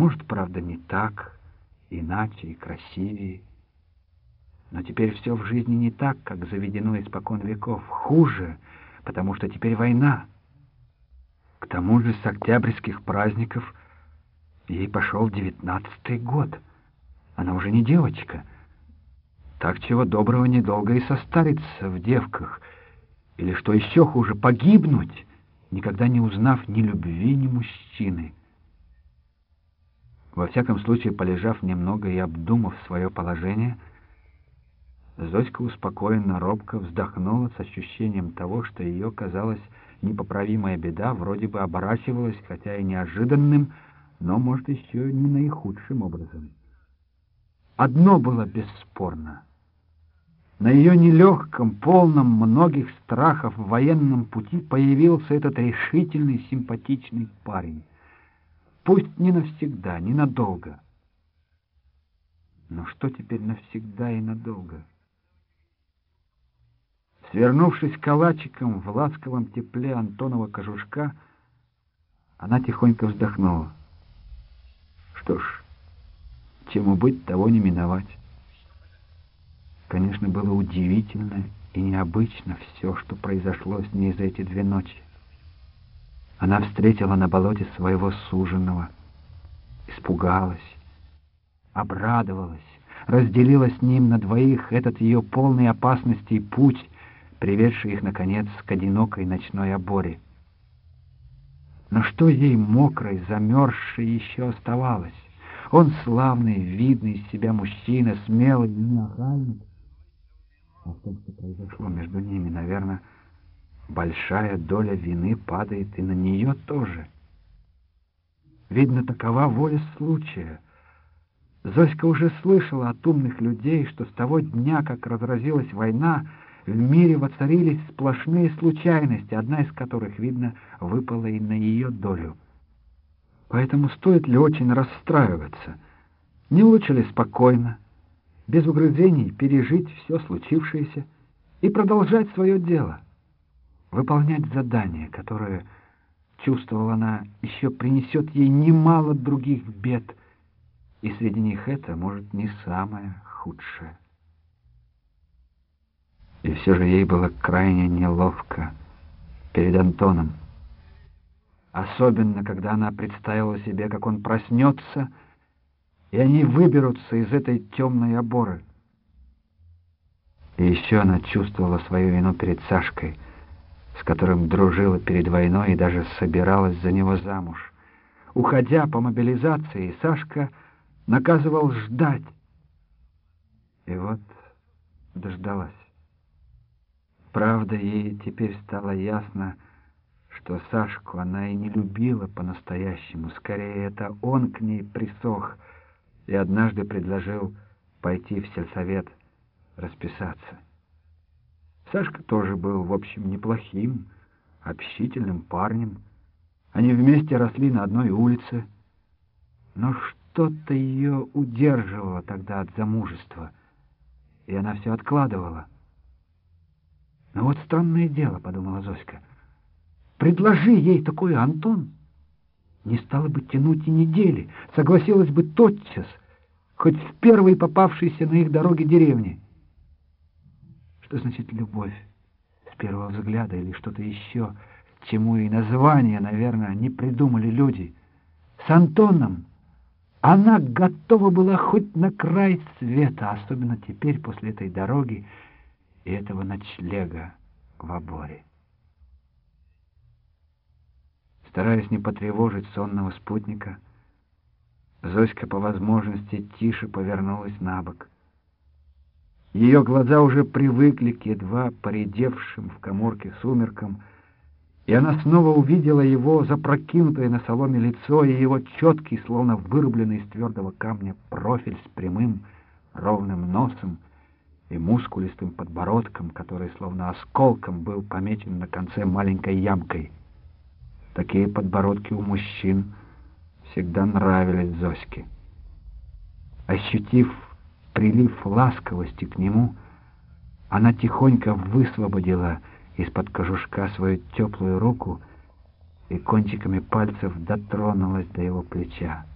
Может, правда, не так, иначе и красивее. Но теперь все в жизни не так, как заведено испокон веков. Хуже, потому что теперь война. К тому же с октябрьских праздников ей пошел девятнадцатый год. Она уже не девочка. Так чего доброго недолго и состариться в девках. Или, что еще хуже, погибнуть, никогда не узнав ни любви, ни мужчины. Во всяком случае, полежав немного и обдумав свое положение, Зоська успокоенно, робко вздохнула с ощущением того, что ее, казалось, непоправимая беда вроде бы оборачивалась, хотя и неожиданным, но, может, еще не наихудшим образом. Одно было бесспорно. На ее нелегком, полном многих страхов военном пути появился этот решительный, симпатичный парень. Пусть не навсегда, не надолго. Но что теперь навсегда и надолго? Свернувшись калачиком в ласковом тепле Антонова кожушка, она тихонько вздохнула. Что ж, чему быть, того не миновать. Конечно, было удивительно и необычно все, что произошло с ней за эти две ночи. Она встретила на болоте своего суженого, испугалась, обрадовалась, разделила с ним на двоих этот ее полный опасностей путь, приведший их, наконец, к одинокой ночной оборе. Но что ей мокрой, замерзшей еще оставалось? Он славный, видный из себя мужчина, смелый, неохальник. А в том, что произошло между ними, наверное, большая доля вины падает и на нее тоже. Видно, такова воля случая. Зоська уже слышала от умных людей, что с того дня, как разразилась война, в мире воцарились сплошные случайности, одна из которых, видно, выпала и на ее долю. Поэтому стоит ли очень расстраиваться? Не лучше ли спокойно, без угрызений пережить все случившееся и продолжать свое дело — выполнять задание, которое, чувствовала она, еще принесет ей немало других бед, и среди них это, может, не самое худшее. И все же ей было крайне неловко перед Антоном. Особенно, когда она представила себе, как он проснется, и они выберутся из этой темной оборы. И еще она чувствовала свою вину перед Сашкой — с которым дружила перед войной и даже собиралась за него замуж. Уходя по мобилизации, Сашка наказывал ждать. И вот дождалась. Правда, ей теперь стало ясно, что Сашку она и не любила по-настоящему. Скорее, это он к ней присох и однажды предложил пойти в сельсовет расписаться. Сашка тоже был, в общем, неплохим, общительным парнем. Они вместе росли на одной улице. Но что-то ее удерживало тогда от замужества, и она все откладывала. «Ну вот странное дело», — подумала Зоська. «Предложи ей такое, Антон, не стала бы тянуть и недели, согласилась бы тотчас, хоть в первой попавшейся на их дороге деревне». Что значит любовь? С первого взгляда или что-то еще, чему и название, наверное, не придумали люди. С Антоном она готова была хоть на край света, особенно теперь после этой дороги и этого ночлега в оборе. Стараясь не потревожить сонного спутника, Зоська по возможности тише повернулась на бок — ее глаза уже привыкли к едва поредевшим в коморке сумеркам, и она снова увидела его запрокинутое на соломе лицо и его четкий, словно вырубленный из твердого камня, профиль с прямым ровным носом и мускулистым подбородком, который словно осколком был помечен на конце маленькой ямкой. Такие подбородки у мужчин всегда нравились Зоське. Ощутив прилив ласковости к нему, она тихонько высвободила из-под кожушка свою теплую руку и кончиками пальцев дотронулась до его плеча.